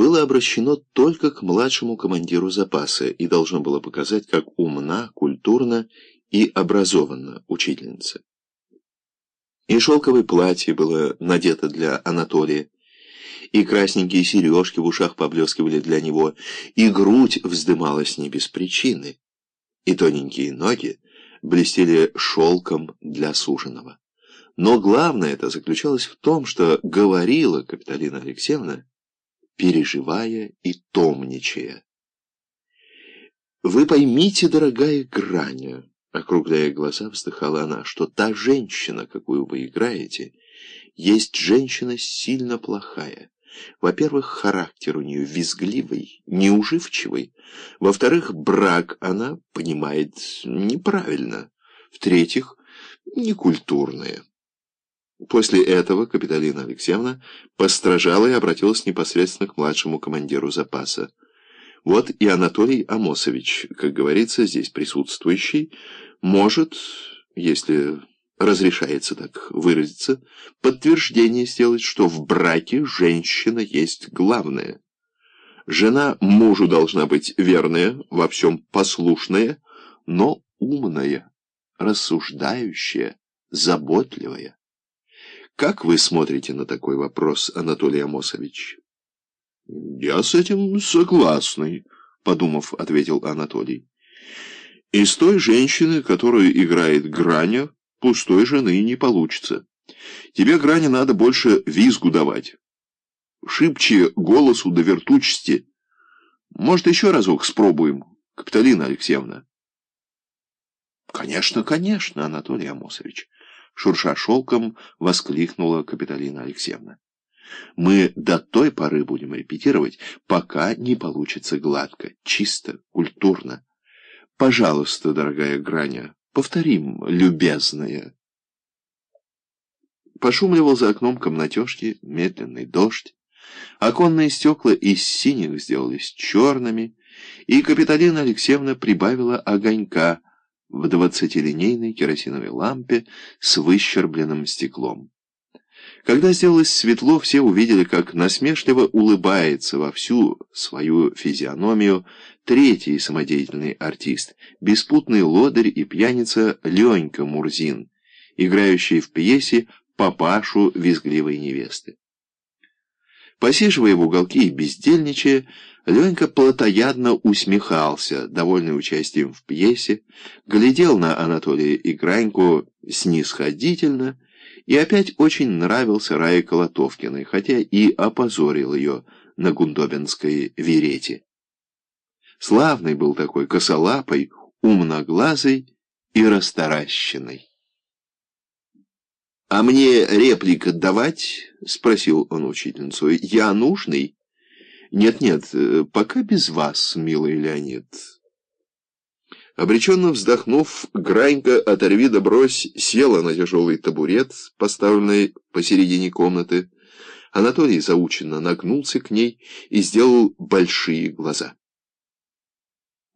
было обращено только к младшему командиру запаса и должно было показать, как умна, культурна и образованна учительница. И шелковое платье было надето для Анатолия, и красненькие сережки в ушах поблескивали для него, и грудь вздымалась не без причины, и тоненькие ноги блестели шелком для суженого. Но главное это заключалось в том, что говорила Капиталина Алексеевна, переживая и томничая. «Вы поймите, дорогая Граня», — округляя глаза, вздыхала она, «что та женщина, какую вы играете, есть женщина сильно плохая. Во-первых, характер у нее визгливый, неуживчивый. Во-вторых, брак она понимает неправильно. В-третьих, некультурная». После этого Капиталина Алексеевна постражала и обратилась непосредственно к младшему командиру запаса. Вот и Анатолий Амосович, как говорится, здесь присутствующий, может, если разрешается так выразиться, подтверждение сделать, что в браке женщина есть главное. Жена мужу должна быть верная, во всем послушная, но умная, рассуждающая, заботливая. Как вы смотрите на такой вопрос, Анатолий Амосович? Я с этим согласный, подумав, ответил Анатолий. Из той женщины, которую играет Граня, пустой жены не получится. Тебе, Граня, надо больше визгу давать. Шибче голосу до вертучести. Может, еще разок спробуем, Капиталина Алексеевна? Конечно, конечно, Анатолий Амосович шурша шелком, воскликнула Капиталина Алексеевна. Мы до той поры будем репетировать, пока не получится гладко, чисто, культурно. Пожалуйста, дорогая Граня, повторим, любезная. Пошумливал за окном комнатежки медленный дождь. Оконные стекла из синих сделались черными, и Капиталина Алексеевна прибавила огонька, в двадцатилинейной керосиновой лампе с выщербленным стеклом. Когда сделалось светло, все увидели, как насмешливо улыбается во всю свою физиономию третий самодеятельный артист, беспутный лодырь и пьяница Ленька Мурзин, играющий в пьесе папашу визгливой невесты. Посиживая в уголке и бездельничая, Ленька плотоядно усмехался, довольный участием в пьесе, глядел на Анатолия Играньку снисходительно и опять очень нравился Рае Колотовкиной, хотя и опозорил ее на гундобинской верете. Славный был такой, косолапый, умноглазый и расторащенный. «А мне реплик давать?» — спросил он учительницу. «Я нужный?» «Нет-нет, э, пока без вас, милый Леонид». Обреченно вздохнув, Гранька, оторви да брось, села на тяжелый табурет, поставленный посередине комнаты. Анатолий заученно нагнулся к ней и сделал большие глаза.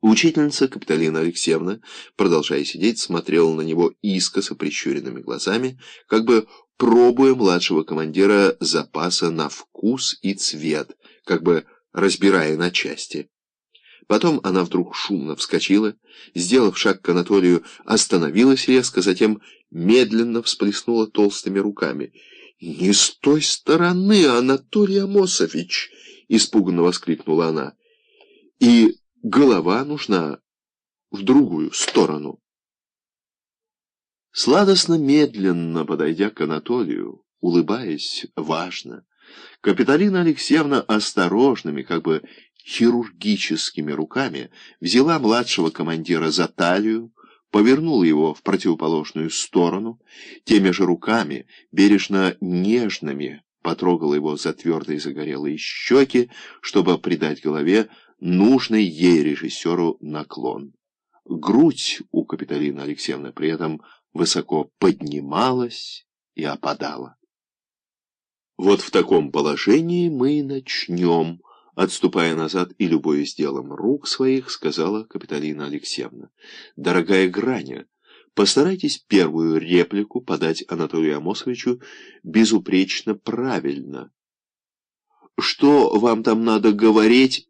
Учительница Капиталина Алексеевна, продолжая сидеть, смотрела на него искоса прищуренными глазами, как бы пробуя младшего командира запаса на вкус и цвет, как бы разбирая на части. Потом она вдруг шумно вскочила, сделав шаг к Анатолию, остановилась резко, затем медленно всплеснула толстыми руками. «Не с той стороны, Анатолий Амосович!» — испуганно воскликнула она. «И голова нужна в другую сторону». Сладостно медленно подойдя к Анатолию, улыбаясь важно, Капиталина Алексеевна осторожными, как бы хирургическими руками взяла младшего командира за талию, повернула его в противоположную сторону, теми же руками, бережно нежными, потрогала его за твердые загорелые щеки, чтобы придать голове нужный ей режиссеру наклон. Грудь у Капиталины Алексеевны при этом высоко поднималась и опадала. Вот в таком положении мы и начнем, отступая назад и любуясь делом рук своих, сказала Капиталина Алексеевна. Дорогая Граня, постарайтесь первую реплику подать Анатолию Амосовичу безупречно правильно. что вам там надо говорить,